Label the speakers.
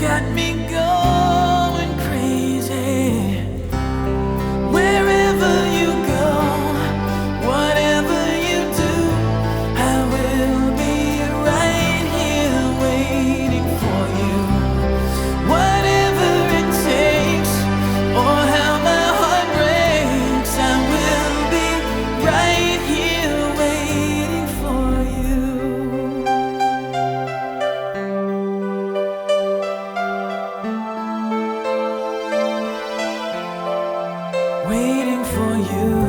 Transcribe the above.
Speaker 1: got me going waiting for you.